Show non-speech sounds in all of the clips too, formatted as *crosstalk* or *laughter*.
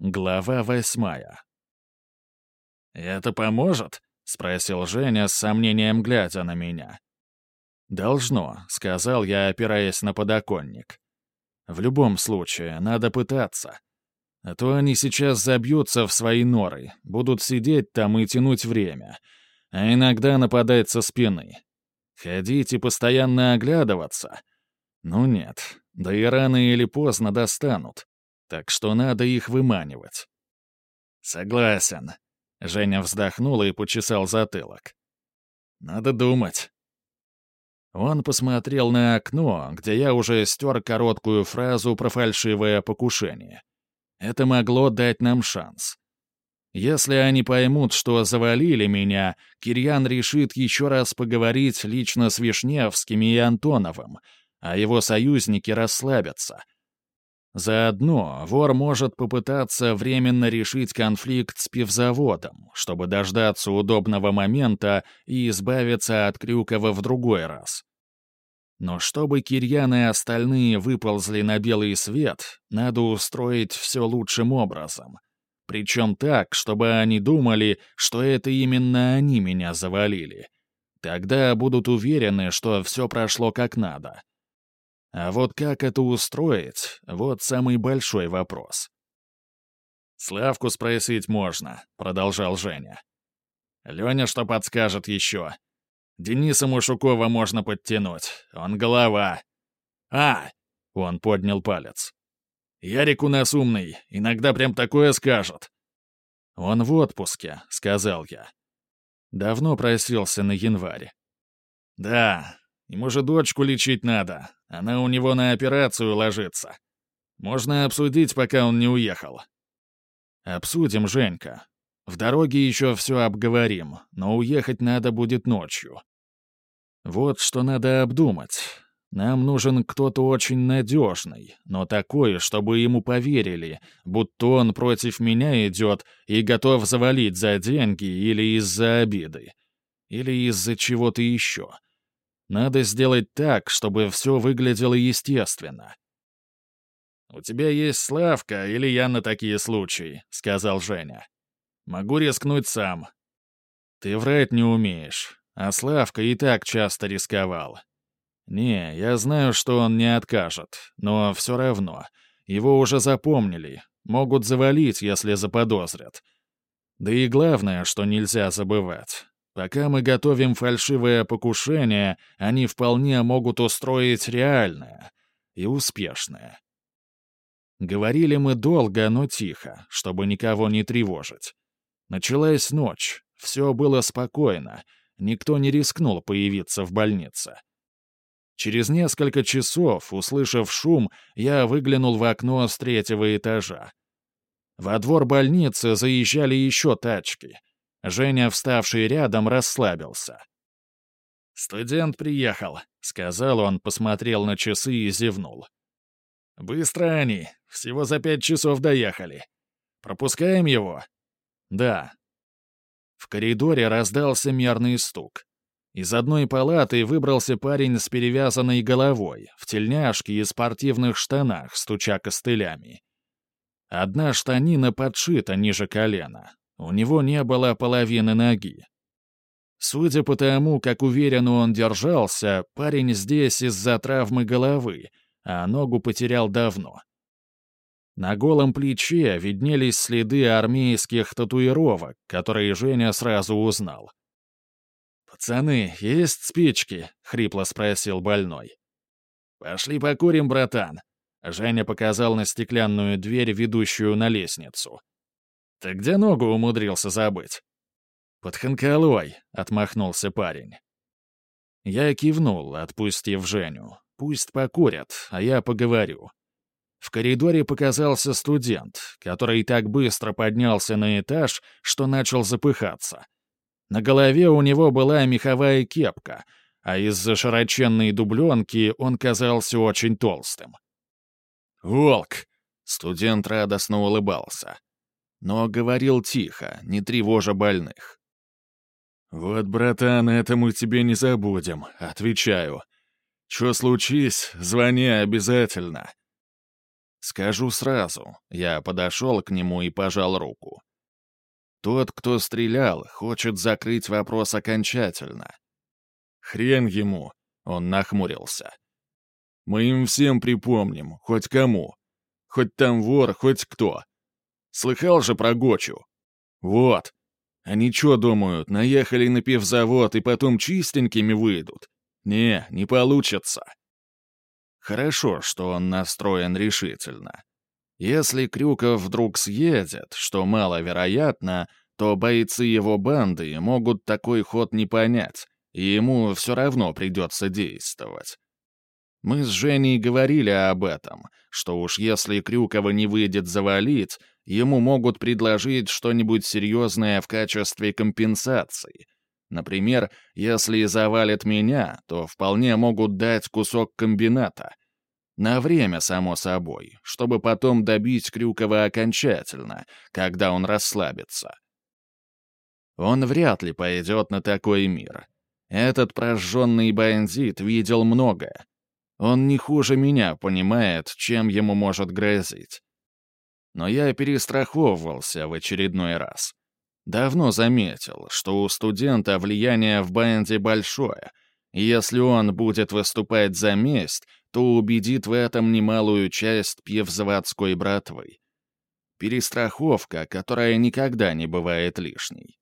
Глава восьмая. «Это поможет?» — спросил Женя с сомнением, глядя на меня. «Должно», — сказал я, опираясь на подоконник. «В любом случае, надо пытаться. А то они сейчас забьются в свои норы, будут сидеть там и тянуть время, а иногда нападать со спины. Ходить и постоянно оглядываться? Ну нет, да и рано или поздно достанут так что надо их выманивать. Согласен. Женя вздохнул и почесал затылок. Надо думать. Он посмотрел на окно, где я уже стер короткую фразу про фальшивое покушение. Это могло дать нам шанс. Если они поймут, что завалили меня, Кирьян решит еще раз поговорить лично с Вишневскими и Антоновым, а его союзники расслабятся — Заодно вор может попытаться временно решить конфликт с пивзаводом, чтобы дождаться удобного момента и избавиться от Крюкова в другой раз. Но чтобы Кирьян и остальные выползли на белый свет, надо устроить все лучшим образом. Причем так, чтобы они думали, что это именно они меня завалили. Тогда будут уверены, что все прошло как надо. А вот как это устроить — вот самый большой вопрос. «Славку спросить можно», — продолжал Женя. «Леня что подскажет еще? Дениса Мушукова можно подтянуть, он голова». «А!» — он поднял палец. «Ярик у нас умный, иногда прям такое скажет». «Он в отпуске», — сказал я. Давно просился на январь. «Да, Ему же дочку лечить надо. Она у него на операцию ложится. Можно обсудить, пока он не уехал. Обсудим, Женька. В дороге еще все обговорим, но уехать надо будет ночью. Вот что надо обдумать. Нам нужен кто-то очень надежный, но такой, чтобы ему поверили, будто он против меня идет и готов завалить за деньги или из-за обиды, или из-за чего-то еще. Надо сделать так, чтобы все выглядело естественно. «У тебя есть Славка или я на такие случаи», — сказал Женя. «Могу рискнуть сам». «Ты врать не умеешь, а Славка и так часто рисковал. Не, я знаю, что он не откажет, но все равно. Его уже запомнили, могут завалить, если заподозрят. Да и главное, что нельзя забывать. Пока мы готовим фальшивое покушение, они вполне могут устроить реальное и успешное. Говорили мы долго, но тихо, чтобы никого не тревожить. Началась ночь, все было спокойно, никто не рискнул появиться в больнице. Через несколько часов, услышав шум, я выглянул в окно с третьего этажа. Во двор больницы заезжали еще тачки — Женя, вставший рядом, расслабился. «Студент приехал», — сказал он, посмотрел на часы и зевнул. «Быстро они, всего за пять часов доехали. Пропускаем его?» «Да». В коридоре раздался мерный стук. Из одной палаты выбрался парень с перевязанной головой, в тельняшке и спортивных штанах, стуча костылями. Одна штанина подшита ниже колена, у него не было половины ноги. Судя по тому, как уверенно он держался, парень здесь из-за травмы головы, а ногу потерял давно. На голом плече виднелись следы армейских татуировок, которые Женя сразу узнал. «Пацаны, есть спички?» — хрипло спросил больной. «Пошли покурим, братан». Женя показал на стеклянную дверь, ведущую на лестницу. «Ты где ногу умудрился забыть?» «Под Ханкалой», — отмахнулся парень. Я кивнул, отпустив Женю. «Пусть покурят, а я поговорю». В коридоре показался студент, который так быстро поднялся на этаж, что начал запыхаться. На голове у него была меховая кепка, а из-за широченной дубленки он казался очень толстым. «Волк!» — студент радостно улыбался но говорил тихо, не тревожа больных. «Вот, братан, это мы тебе не забудем, отвечаю. Что случись, звони обязательно». Скажу сразу, я подошел к нему и пожал руку. Тот, кто стрелял, хочет закрыть вопрос окончательно. Хрен ему, он нахмурился. Мы им всем припомним, хоть кому. Хоть там вор, хоть кто. Слыхал же про Гочу? Вот. Они что думают, наехали на пивзавод и потом чистенькими выйдут? Не, не получится. Хорошо, что он настроен решительно. Если Крюков вдруг съедет, что маловероятно, то бойцы его банды могут такой ход не понять, и ему все равно придется действовать. Мы с Женей говорили об этом, что уж если Крюкова не выйдет завалить, ему могут предложить что-нибудь серьезное в качестве компенсации. Например, если завалят меня, то вполне могут дать кусок комбината. На время, само собой, чтобы потом добить Крюкова окончательно, когда он расслабится. Он вряд ли пойдет на такой мир. Этот прожженный бандит видел многое. Он не хуже меня понимает, чем ему может грозить. Но я перестраховывался в очередной раз. Давно заметил, что у студента влияние в банде большое, и если он будет выступать за месть, то убедит в этом немалую часть пьевзаводской братвы. Перестраховка, которая никогда не бывает лишней.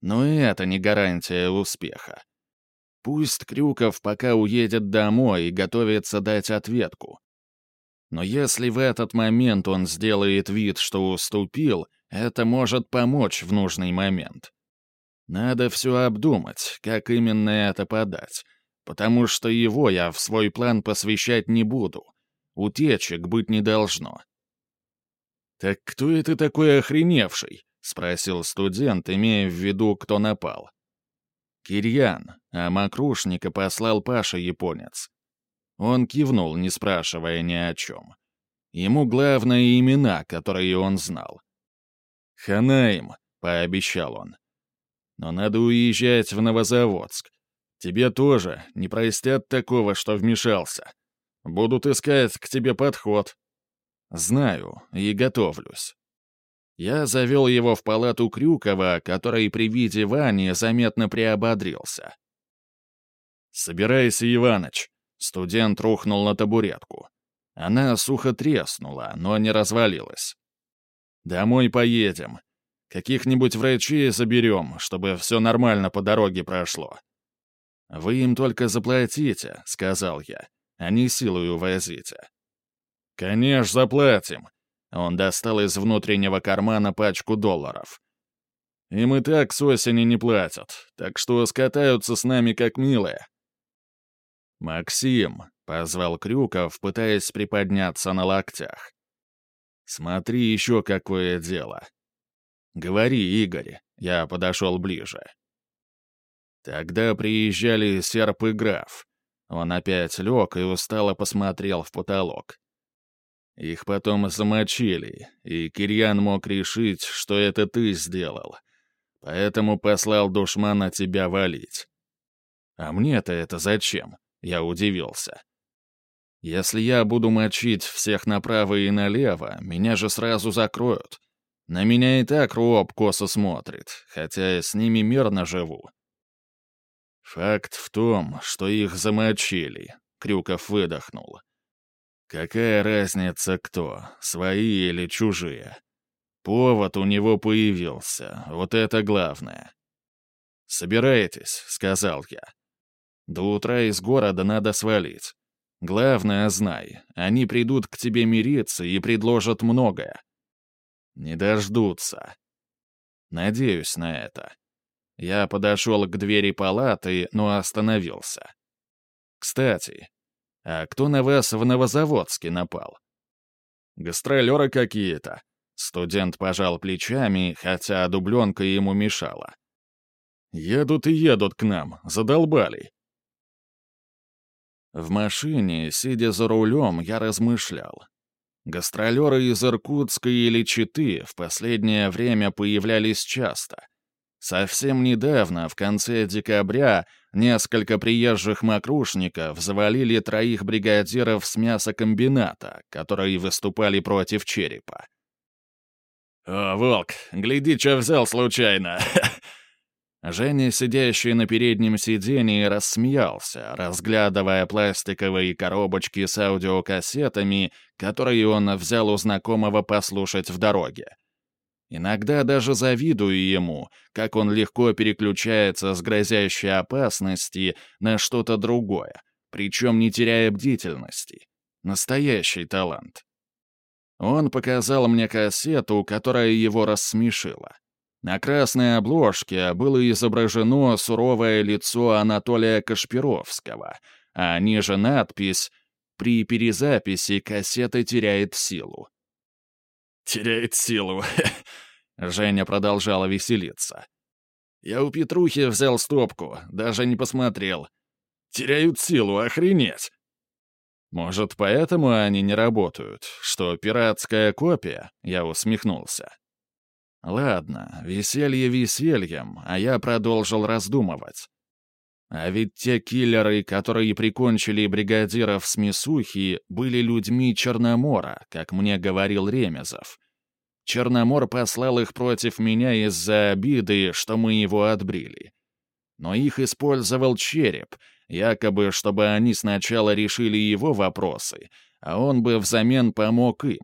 Но и это не гарантия успеха. Пусть Крюков пока уедет домой и готовится дать ответку. Но если в этот момент он сделает вид, что уступил, это может помочь в нужный момент. Надо все обдумать, как именно это подать, потому что его я в свой план посвящать не буду. Утечек быть не должно. «Так кто это такой охреневший?» — спросил студент, имея в виду, кто напал. «Кирьян, а Макрушника послал Паша-японец». Он кивнул, не спрашивая ни о чем. Ему главное имена, которые он знал. «Ханаим», — пообещал он. «Но надо уезжать в Новозаводск. Тебе тоже не простят такого, что вмешался. Будут искать к тебе подход. Знаю и готовлюсь. Я завел его в палату Крюкова, который при виде Вани заметно приободрился. «Собирайся, Иваныч!» Студент рухнул на табуретку. Она сухо треснула, но не развалилась. «Домой поедем. Каких-нибудь врачей заберем, чтобы все нормально по дороге прошло. «Вы им только заплатите», — сказал я, — «а не силою возите». «Конечно, заплатим». Он достал из внутреннего кармана пачку долларов. «Им и так с осени не платят, так что скатаются с нами как милые». «Максим», — позвал Крюков, пытаясь приподняться на локтях. «Смотри еще какое дело». «Говори, Игорь», — я подошел ближе. Тогда приезжали серп и граф. Он опять лег и устало посмотрел в потолок. Их потом замочили, и Кирьян мог решить, что это ты сделал. Поэтому послал душмана тебя валить. А мне-то это зачем? Я удивился. Если я буду мочить всех направо и налево, меня же сразу закроют. На меня и так Роб косо смотрит, хотя с ними мирно живу. «Факт в том, что их замочили», — Крюков выдохнул. «Какая разница кто, свои или чужие? Повод у него появился, вот это главное». «Собирайтесь», — сказал я. «До утра из города надо свалить. Главное, знай, они придут к тебе мириться и предложат многое. Не дождутся. Надеюсь на это». Я подошел к двери палаты, но остановился. «Кстати, а кто на вас в Новозаводске напал?» «Гастролеры какие-то». Студент пожал плечами, хотя дубленка ему мешала. «Едут и едут к нам, задолбали». В машине, сидя за рулем, я размышлял. Гастролеры из Иркутска или Читы в последнее время появлялись часто — Совсем недавно, в конце декабря, несколько приезжих мокрушников завалили троих бригадиров с мясокомбината, которые выступали против черепа. «О, волк, гляди, что взял случайно!» *laughs* Женя, сидящий на переднем сидении, рассмеялся, разглядывая пластиковые коробочки с аудиокассетами, которые он взял у знакомого послушать в дороге. Иногда даже завидую ему, как он легко переключается с грозящей опасности на что-то другое, причем не теряя бдительности. Настоящий талант. Он показал мне кассету, которая его рассмешила. На красной обложке было изображено суровое лицо Анатолия Кашпировского, а ниже надпись «При перезаписи кассета теряет силу». «Теряет силу», *laughs* — Женя продолжала веселиться. «Я у Петрухи взял стопку, даже не посмотрел. Теряют силу, охренеть!» «Может, поэтому они не работают, что пиратская копия?» — я усмехнулся. Ладно, веселье весельем, а я продолжил раздумывать. А ведь те киллеры, которые прикончили бригадиров с Мисухи, были людьми Черномора, как мне говорил Ремезов. Черномор послал их против меня из-за обиды, что мы его отбрили. Но их использовал череп, якобы, чтобы они сначала решили его вопросы, а он бы взамен помог им.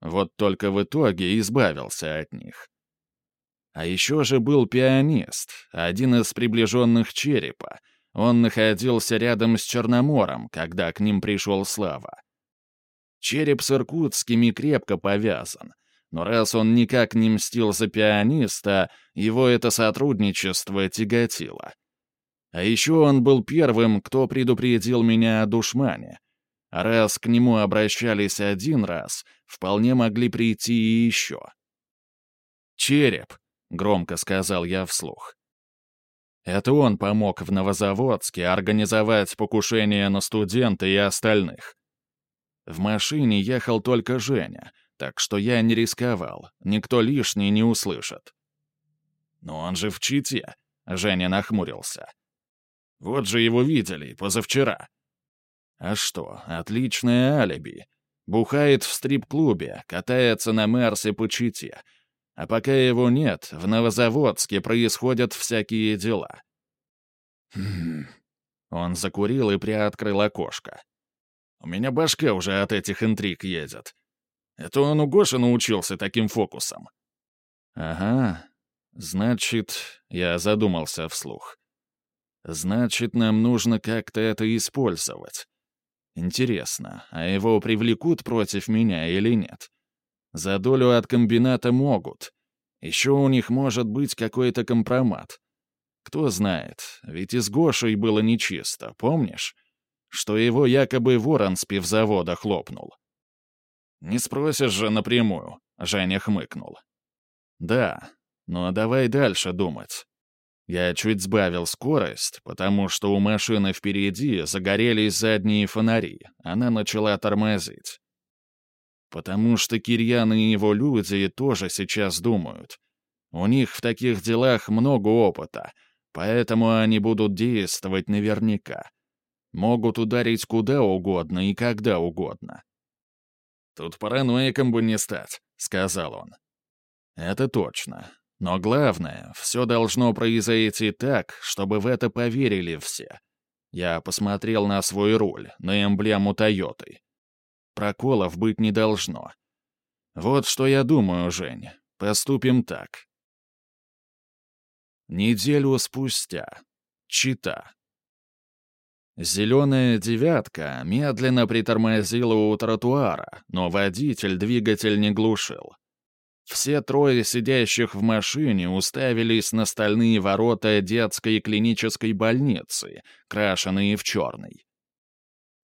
Вот только в итоге избавился от них. А еще же был пианист, один из приближенных черепа. Он находился рядом с Черномором, когда к ним пришел Слава. Череп с Иркутскими крепко повязан, но раз он никак не мстил за пианиста, его это сотрудничество тяготило. А еще он был первым, кто предупредил меня о душмане. А раз к нему обращались один раз, вполне могли прийти и еще. Череп, громко сказал я вслух. Это он помог в Новозаводске организовать покушение на студента и остальных. В машине ехал только Женя, так что я не рисковал, никто лишний не услышит. «Но он же в Чите», — Женя нахмурился. «Вот же его видели, позавчера». «А что, отличное алиби. Бухает в стрип-клубе, катается на Мерсе по Чите, а пока его нет, в Новозаводске происходят всякие дела. Хм. Он закурил и приоткрыл окошко. У меня башка уже от этих интриг едет. Это он у Гоши научился таким фокусом. Ага. Значит, я задумался вслух. Значит, нам нужно как-то это использовать. Интересно, а его привлекут против меня или нет? За долю от комбината могут. Еще у них может быть какой-то компромат. Кто знает, ведь и с Гошей было нечисто, помнишь? Что его якобы ворон с пивзавода хлопнул. «Не спросишь же напрямую», — Женя хмыкнул. «Да, но давай дальше думать. Я чуть сбавил скорость, потому что у машины впереди загорелись задние фонари, она начала тормозить. Потому что Кирьян и его люди тоже сейчас думают. У них в таких делах много опыта, поэтому они будут действовать наверняка. Могут ударить куда угодно и когда угодно. «Тут параноиком бы не стать», — сказал он. «Это точно. Но главное, все должно произойти так, чтобы в это поверили все. Я посмотрел на свой руль, на эмблему Тойоты. Проколов быть не должно. Вот что я думаю, Жень. Поступим так. Неделю спустя. Чита. Зеленая «девятка» медленно притормозила у тротуара, но водитель двигатель не глушил. Все трое сидящих в машине уставились на стальные ворота детской клинической больницы, крашенные в черный.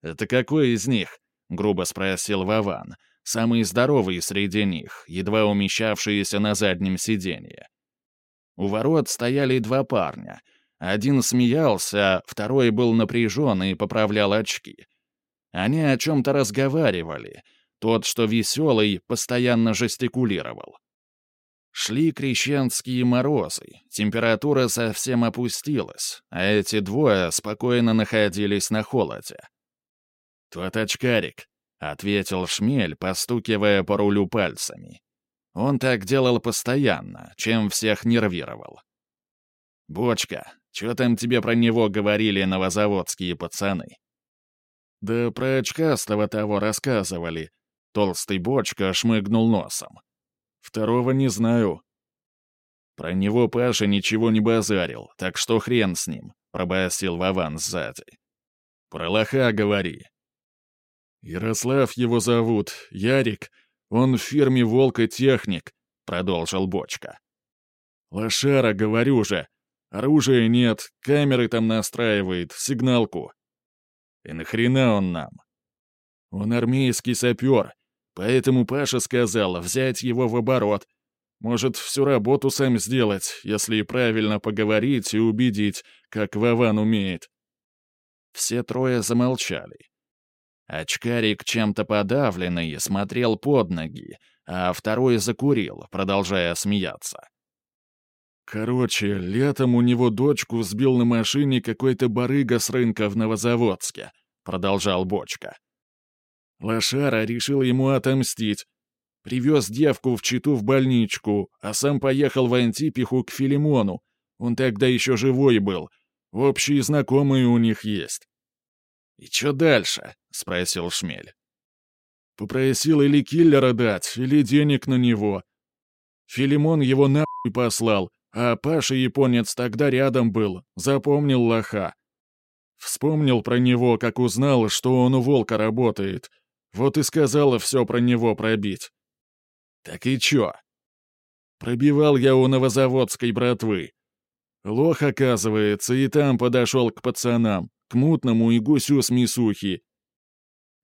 «Это какой из них?» — грубо спросил Вован, самый здоровый среди них, едва умещавшийся на заднем сиденье. У ворот стояли два парня. Один смеялся, второй был напряжен и поправлял очки. Они о чем-то разговаривали. Тот, что веселый, постоянно жестикулировал. Шли крещенские морозы, температура совсем опустилась, а эти двое спокойно находились на холоде. «Тот очкарик», — ответил Шмель, постукивая по рулю пальцами. Он так делал постоянно, чем всех нервировал. «Бочка, что там тебе про него говорили новозаводские пацаны?» «Да про очкастого того рассказывали». Толстый Бочка шмыгнул носом. «Второго не знаю». Про него Паша ничего не базарил, так что хрен с ним, пробасил Вован сзади. «Про лоха говори». «Ярослав его зовут, Ярик, он в фирме «Волк и техник», — продолжил Бочка. «Лошара, говорю же, оружия нет, камеры там настраивает, сигналку. И нахрена он нам? Он армейский сапер, поэтому Паша сказал взять его в оборот. Может, всю работу сам сделать, если правильно поговорить и убедить, как Вован умеет. Все трое замолчали. Очкарик чем-то подавленный смотрел под ноги, а второй закурил, продолжая смеяться. Короче, летом у него дочку сбил на машине какой-то барыга с рынка в Новозаводске, продолжал Бочка. Лошара решил ему отомстить. Привез девку в Читу в больничку, а сам поехал в Антипиху к Филимону. Он тогда еще живой был. Общие знакомые у них есть. «И что дальше?» — спросил Шмель. «Попросил или киллера дать, или денег на него. Филимон его нахуй послал, а Паша-японец тогда рядом был, запомнил лоха. Вспомнил про него, как узнал, что он у Волка работает. Вот и сказала все про него пробить. Так и чё? Пробивал я у новозаводской братвы. Лох, оказывается, и там подошел к пацанам, к мутному и гусю с мисухи.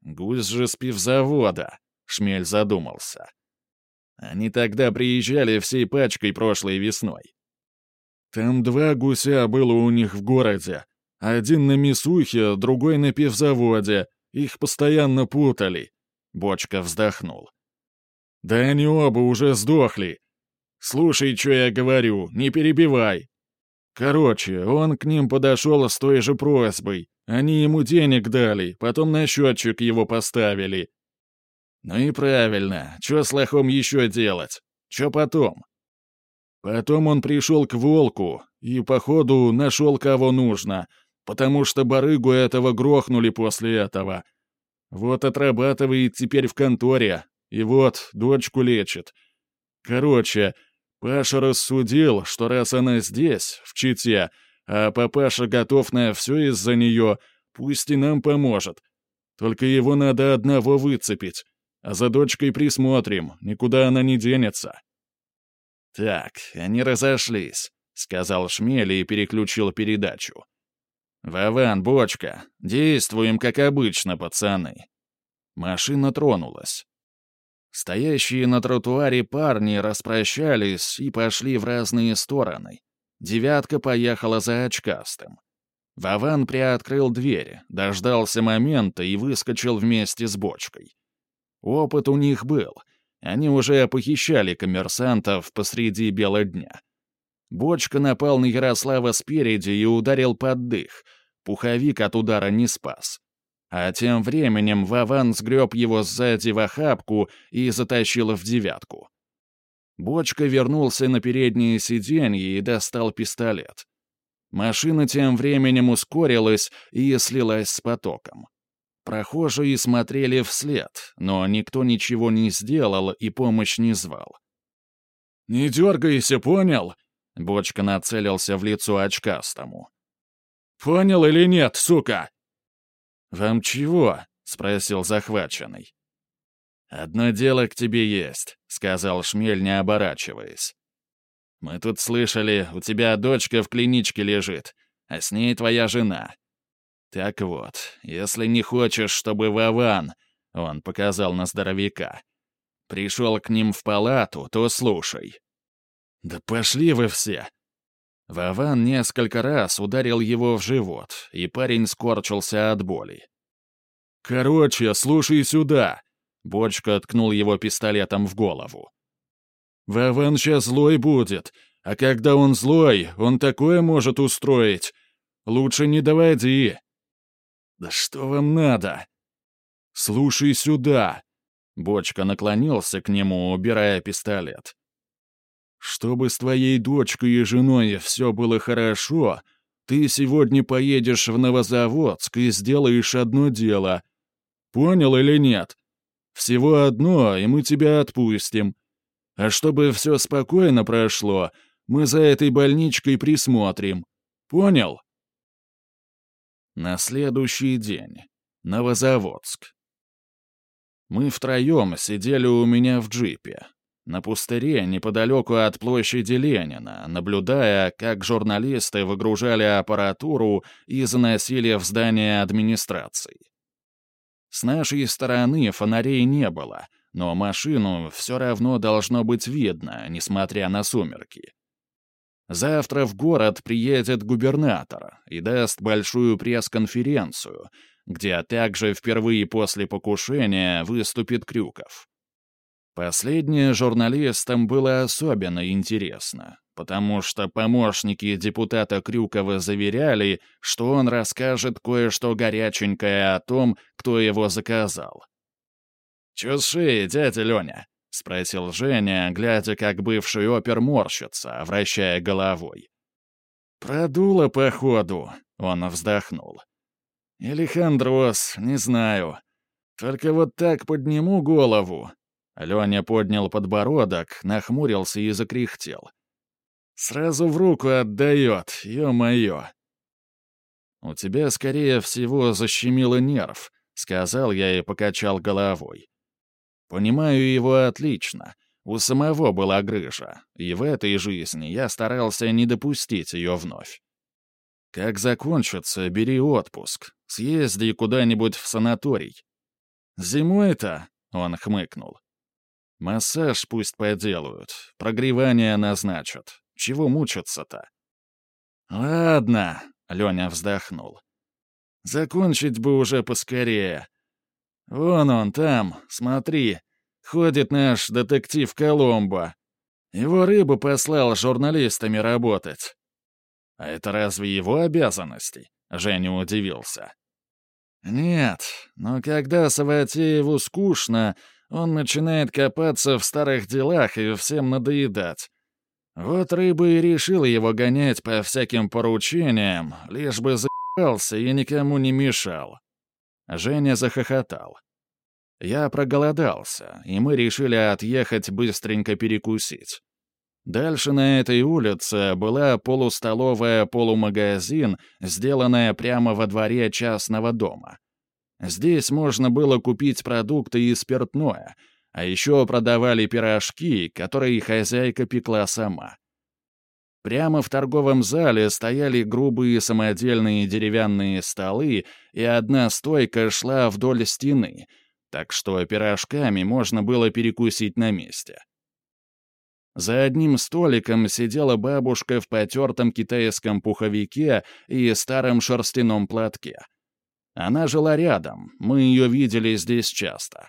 Гусь же с пивзавода, Шмель задумался. Они тогда приезжали всей пачкой прошлой весной. Там два гуся было у них в городе. Один на Мисухе, другой на пивзаводе. Их постоянно путали. Бочка вздохнул. Да они оба уже сдохли. Слушай, что я говорю, не перебивай. Короче, он к ним подошел с той же просьбой. Они ему денег дали, потом на счетчик его поставили. Ну и правильно, что с лохом еще делать? Что потом? Потом он пришел к волку и, походу, нашел кого нужно, потому что барыгу этого грохнули после этого. Вот отрабатывает теперь в конторе, и вот дочку лечит. Короче, Паша рассудил, что раз она здесь, в Чите, а папаша готов на все из-за нее, пусть и нам поможет. Только его надо одного выцепить. А за дочкой присмотрим, никуда она не денется». «Так, они разошлись», — сказал Шмель и переключил передачу. «Вован, бочка, действуем как обычно, пацаны». Машина тронулась. Стоящие на тротуаре парни распрощались и пошли в разные стороны. Девятка поехала за очкастым. Вован приоткрыл дверь, дождался момента и выскочил вместе с бочкой. Опыт у них был. Они уже похищали коммерсантов посреди бела дня. Бочка напал на Ярослава спереди и ударил под дых. Пуховик от удара не спас. А тем временем Вован сгреб его сзади в охапку и затащил в девятку. Бочка вернулся на переднее сиденье и достал пистолет. Машина тем временем ускорилась и слилась с потоком. Прохожие смотрели вслед, но никто ничего не сделал и помощь не звал. «Не дергайся, понял?» — Бочка нацелился в лицо очкастому. «Понял или нет, сука?» «Вам чего?» — спросил захваченный. «Одно дело к тебе есть», — сказал Шмель, не оборачиваясь. «Мы тут слышали, у тебя дочка в клиничке лежит, а с ней твоя жена. Так вот, если не хочешь, чтобы Вован, он показал на здоровяка, пришел к ним в палату, то слушай. Да пошли вы все. Вован несколько раз ударил его в живот, и парень скорчился от боли. «Короче, слушай сюда!» Бочка ткнул его пистолетом в голову. Вован сейчас злой будет, а когда он злой, он такое может устроить. Лучше не доводи». «Да что вам надо?» «Слушай сюда!» Бочка наклонился к нему, убирая пистолет. «Чтобы с твоей дочкой и женой все было хорошо, ты сегодня поедешь в Новозаводск и сделаешь одно дело. Понял или нет? Всего одно, и мы тебя отпустим. А чтобы все спокойно прошло, мы за этой больничкой присмотрим. Понял?» На следующий день. Новозаводск. Мы втроем сидели у меня в джипе. На пустыре, неподалеку от площади Ленина, наблюдая, как журналисты выгружали аппаратуру и заносили в здание администрации. С нашей стороны фонарей не было, но машину все равно должно быть видно, несмотря на сумерки. Завтра в город приедет губернатор и даст большую пресс-конференцию, где также впервые после покушения выступит Крюков. Последнее журналистам было особенно интересно, потому что помощники депутата Крюкова заверяли, что он расскажет кое-что горяченькое о том, кто его заказал. «Чё дядя Леня?» — спросил Женя, глядя, как бывший опер морщится, вращая головой. «Продуло, походу», — он вздохнул. «Или не знаю. Только вот так подниму голову». Леня поднял подбородок, нахмурился и закряхтел. «Сразу в руку отдает, ё-моё». «У тебя, скорее всего, защемило нерв», — сказал я и покачал головой. Понимаю его отлично. У самого была грыжа, и в этой жизни я старался не допустить ее вновь. Как закончится, бери отпуск. Съезди куда-нибудь в санаторий. Зимой-то, — он хмыкнул. Массаж пусть поделают, прогревание назначат. Чего мучиться-то? Ладно, — Леня вздохнул. Закончить бы уже поскорее. Вон он там, смотри, ходит наш детектив Коломбо. Его рыбу послал журналистами работать. А это разве его обязанности? Женя удивился. Нет, но когда Саватееву скучно, он начинает копаться в старых делах и всем надоедать. Вот рыба и решил его гонять по всяким поручениям, лишь бы за***ался и никому не мешал. Женя захохотал. Я проголодался, и мы решили отъехать быстренько перекусить. Дальше на этой улице была полустоловая полумагазин, сделанная прямо во дворе частного дома. Здесь можно было купить продукты и спиртное, а еще продавали пирожки, которые хозяйка пекла сама. Прямо в торговом зале стояли грубые самодельные деревянные столы, и одна стойка шла вдоль стены, так что пирожками можно было перекусить на месте. За одним столиком сидела бабушка в потертом китайском пуховике и старом шерстяном платке. Она жила рядом, мы ее видели здесь часто.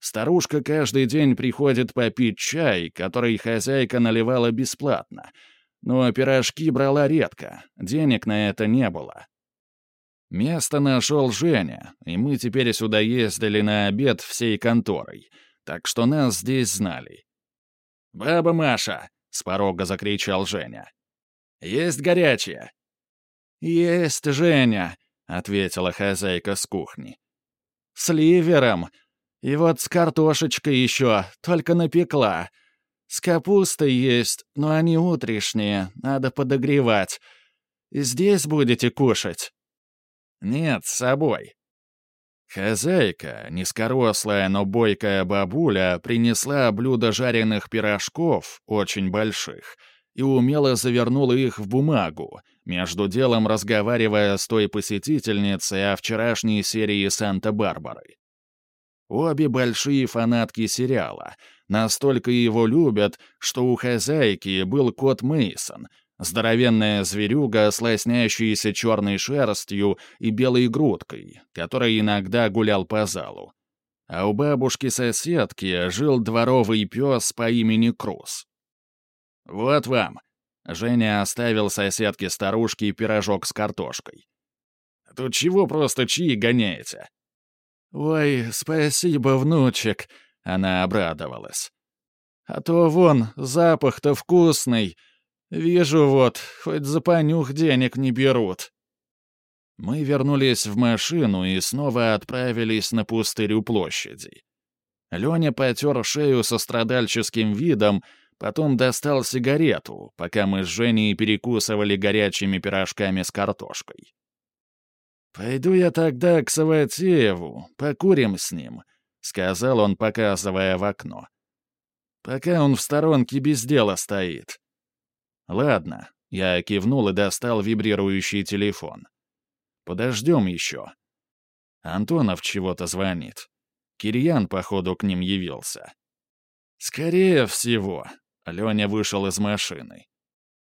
Старушка каждый день приходит попить чай, который хозяйка наливала бесплатно — но пирожки брала редко, денег на это не было. Место нашел Женя, и мы теперь сюда ездили на обед всей конторой, так что нас здесь знали. «Баба Маша!» — с порога закричал Женя. «Есть горячее?» «Есть, Женя!» — ответила хозяйка с кухни. «С ливером. И вот с картошечкой еще, только напекла. С капустой есть, но они утрешние, надо подогревать. Здесь будете кушать?» «Нет, с собой». Хозяйка, низкорослая, но бойкая бабуля, принесла блюдо жареных пирожков, очень больших, и умело завернула их в бумагу, между делом разговаривая с той посетительницей о вчерашней серии «Санта-Барбары». Обе большие фанатки сериала — Настолько его любят, что у хозяйки был кот Мейсон, здоровенная зверюга с лоснящейся черной шерстью и белой грудкой, который иногда гулял по залу. а у бабушки-соседки жил дворовый пес по имени Круз. «Вот вам!» — Женя оставил соседке-старушке пирожок с картошкой. «Тут чего просто чьи гоняете?» «Ой, спасибо, внучек!» — она обрадовалась. «А то вон, запах-то вкусный. Вижу вот, хоть за понюх денег не берут». Мы вернулись в машину и снова отправились на пустырю площади. Леня потер шею со страдальческим видом, потом достал сигарету, пока мы с Женей перекусывали горячими пирожками с картошкой. «Пойду я тогда к Саватееву, покурим с ним», — сказал он, показывая в окно. «Пока он в сторонке без дела стоит». «Ладно», — я кивнул и достал вибрирующий телефон. Подождем еще. Антонов чего-то звонит. Кирьян, походу, к ним явился. Скорее всего. Леня вышел из машины.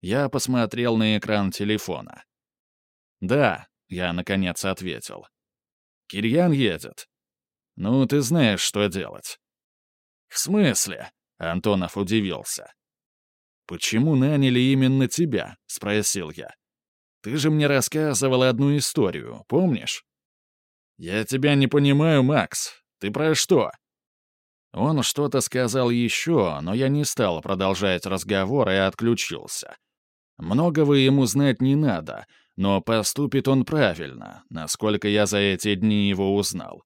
Я посмотрел на экран телефона. «Да», — я наконец ответил. «Кирьян едет. Ну, ты знаешь, что делать». «В смысле?» — Антонов удивился. «Почему наняли именно тебя?» — спросил я. Ты же мне рассказывал одну историю, помнишь? Я тебя не понимаю, Макс. Ты про что? Он что-то сказал еще, но я не стал продолжать разговор и отключился. Многого ему знать не надо, но поступит он правильно, насколько я за эти дни его узнал.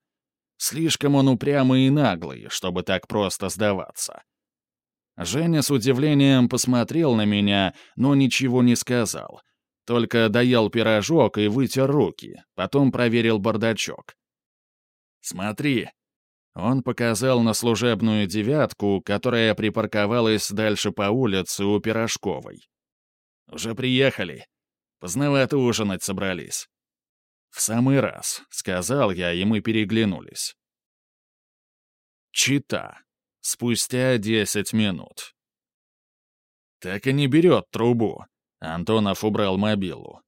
Слишком он упрямый и наглый, чтобы так просто сдаваться. Женя с удивлением посмотрел на меня, но ничего не сказал — только доел пирожок и вытер руки, потом проверил бардачок. «Смотри». Он показал на служебную девятку, которая припарковалась дальше по улице у Пирожковой. «Уже приехали. Поздновато ужинать собрались». «В самый раз», — сказал я, и мы переглянулись. Чита. Спустя десять минут. Так и не берет трубу. Антонов убрал мобилу.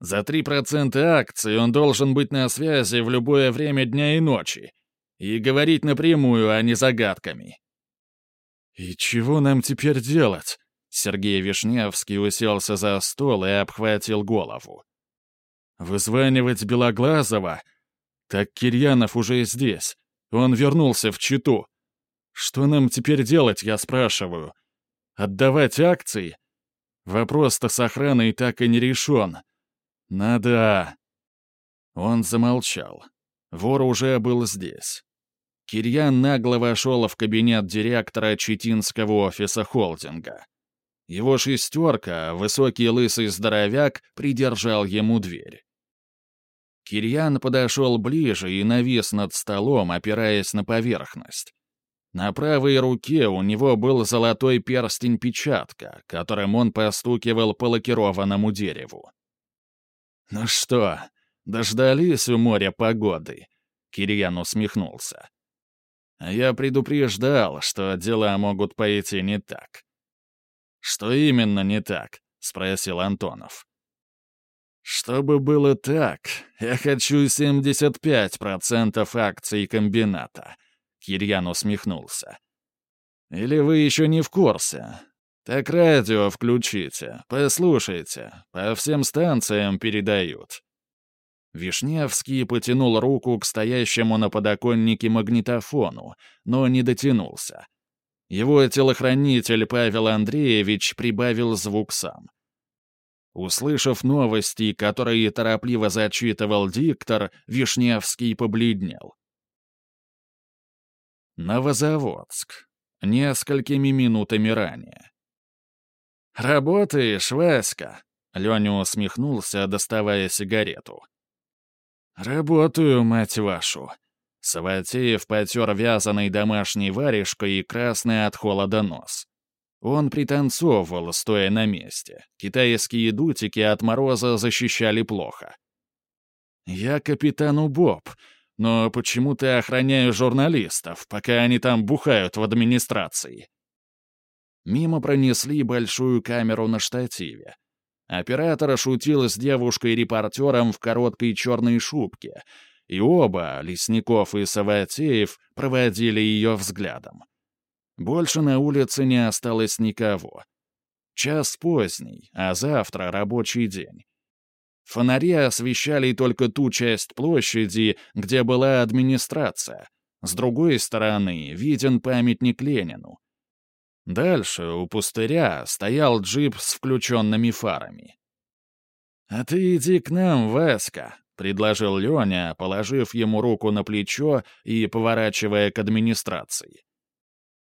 За 3% акций он должен быть на связи в любое время дня и ночи и говорить напрямую, а не загадками. «И чего нам теперь делать?» Сергей Вишневский уселся за стол и обхватил голову. «Вызванивать Белоглазова? Так Кирьянов уже здесь. Он вернулся в Читу. Что нам теперь делать, я спрашиваю? Отдавать акции? Вопрос-то с охраной так и не решен. Надо...» Он замолчал. Вор уже был здесь. Кирьян нагло вошел в кабинет директора Читинского офиса холдинга. Его шестерка, высокий лысый здоровяк, придержал ему дверь. Кирьян подошел ближе и навис над столом, опираясь на поверхность. На правой руке у него был золотой перстень-печатка, которым он постукивал по лакированному дереву. «Ну что, дождались у моря погоды?» — Кирьян усмехнулся. «Я предупреждал, что дела могут пойти не так». «Что именно не так?» — спросил Антонов. «Чтобы было так, я хочу 75% акций комбината», Кирьян усмехнулся. «Или вы еще не в курсе? Так радио включите, послушайте, по всем станциям передают». Вишневский потянул руку к стоящему на подоконнике магнитофону, но не дотянулся. Его телохранитель Павел Андреевич прибавил звук сам. Услышав новости, которые торопливо зачитывал диктор, Вишневский побледнел. Новозаводск. Несколькими минутами ранее. «Работаешь, Васька?» — Леня усмехнулся, доставая сигарету. «Работаю, мать вашу!» Саватеев потер вязаной домашней варежкой и красный от холода нос. Он пританцовывал, стоя на месте. Китайские дутики от мороза защищали плохо. «Я капитану Боб», но почему-то охраняю журналистов, пока они там бухают в администрации. Мимо пронесли большую камеру на штативе. Оператор шутил с девушкой-репортером в короткой черной шубке, и оба, Лесников и Саватеев, проводили ее взглядом. Больше на улице не осталось никого. Час поздний, а завтра рабочий день. Фонари освещали только ту часть площади, где была администрация. С другой стороны виден памятник Ленину. Дальше, у пустыря, стоял джип с включенными фарами. «А ты иди к нам, Васька», — предложил Леня, положив ему руку на плечо и поворачивая к администрации.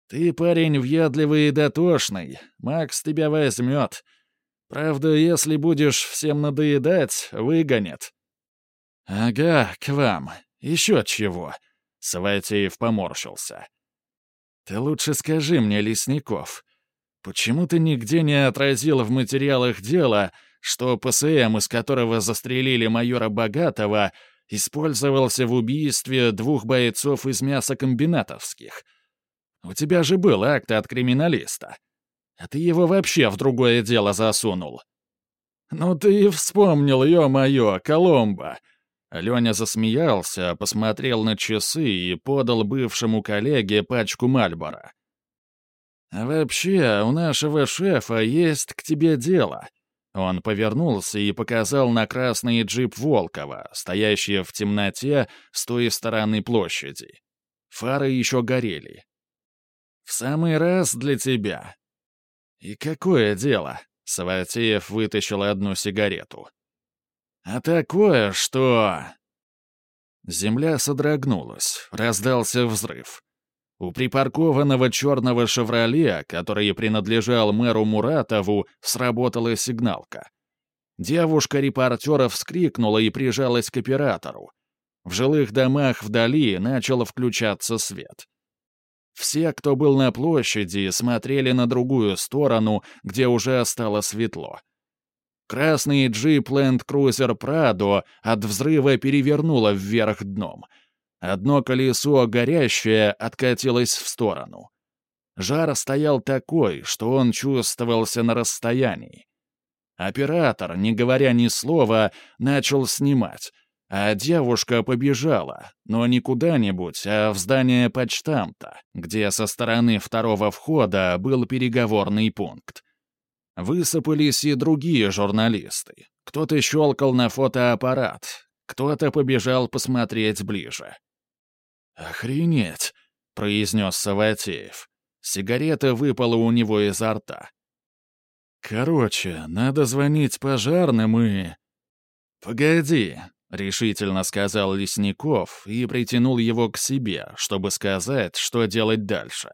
«Ты парень въедливый и дотошный. Макс тебя возьмет. Правда, если будешь всем надоедать, выгонит». «Ага, к вам. Еще чего». Саватеев поморщился. «Ты лучше скажи мне, Лесников, почему ты нигде не отразил в материалах дела, что ПСМ, из которого застрелили майора Богатого, использовался в убийстве двух бойцов из мясокомбинатовских?» У тебя же был акт от криминалиста. А ты его вообще в другое дело засунул. Ну ты и вспомнил, ё-моё, Коломбо. Леня засмеялся, посмотрел на часы и подал бывшему коллеге пачку Мальбора. «А вообще, у нашего шефа есть к тебе дело». Он повернулся и показал на красный джип Волкова, стоящий в темноте с той стороны площади. Фары еще горели. В самый раз для тебя. И какое дело? Саватеев вытащил одну сигарету. А такое, что... Земля содрогнулась, раздался взрыв. У припаркованного черного «Шевроле», который принадлежал мэру Муратову, сработала сигналка. Девушка-репортера вскрикнула и прижалась к оператору. В жилых домах вдали начал включаться свет. Все, кто был на площади, смотрели на другую сторону, где уже стало светло. Красный джип Land Cruiser Prado от взрыва перевернуло вверх дном. Одно колесо, горящее, откатилось в сторону. Жар стоял такой, что он чувствовался на расстоянии. Оператор, не говоря ни слова, начал снимать, а девушка побежала, но не куда-нибудь, а в здание почтамта, где со стороны второго входа был переговорный пункт. Высыпались и другие журналисты. Кто-то щелкал на фотоаппарат, кто-то побежал посмотреть ближе. «Охренеть!» — произнес Саватеев. Сигарета выпала у него изо рта. «Короче, надо звонить пожарным и...» «Погоди, — решительно сказал Лесников и притянул его к себе, чтобы сказать, что делать дальше.